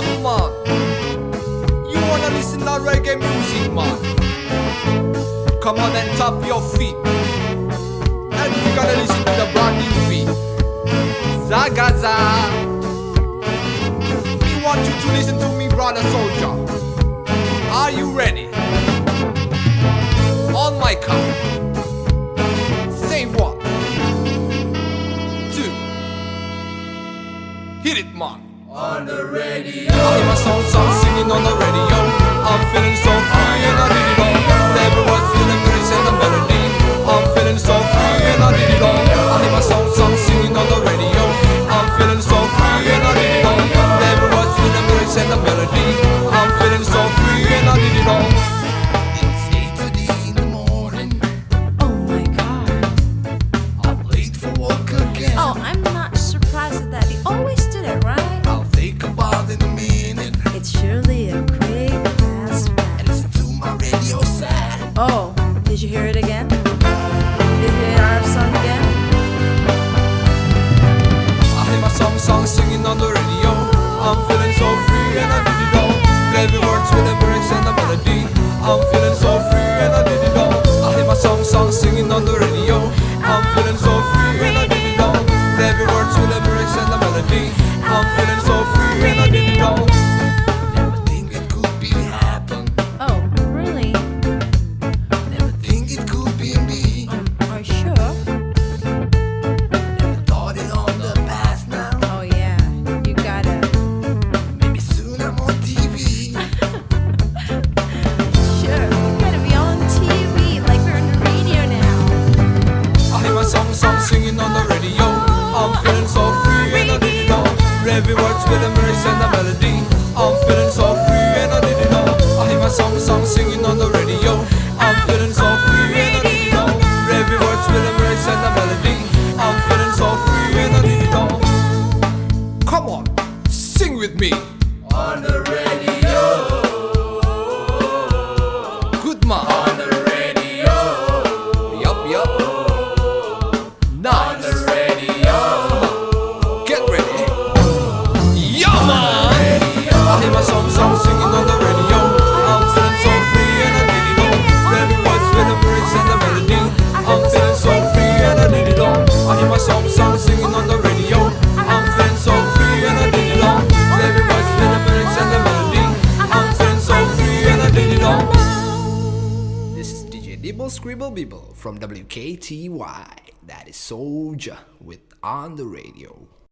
up, man? You wanna listen to reggae music, man? Come on and tap your feet. And we gonna listen to the brand new beat. Zagaza. We want you to listen to me, brother soldier. Are you ready? On my count. Hit it, man. On the radio. I hear my song, song singing on the radio. I'm feeling so free and I did it did you hear it again? Did you hear our song again? I hear my song, song singing on the radio. I'm feeling so free and I did it all. Every words with the lyrics and the melody. I'm feeling so free and I did it all. I hear my song, song singing on the radio. I'm feeling so free and I did it all. Every words with the lyrics and the melody. I'm feeling so free and I did it all. With the and the melody. I'm feeling so free and I did it all. I hear my song, song singing on the radio. I'm feeling so free and I did it all. Every words the lyrics and the melody. I'm feeling so free and I did it all. Come on, sing with me. On the Dibble Scribble Bibble from WKTY. That is Soldier with On the Radio.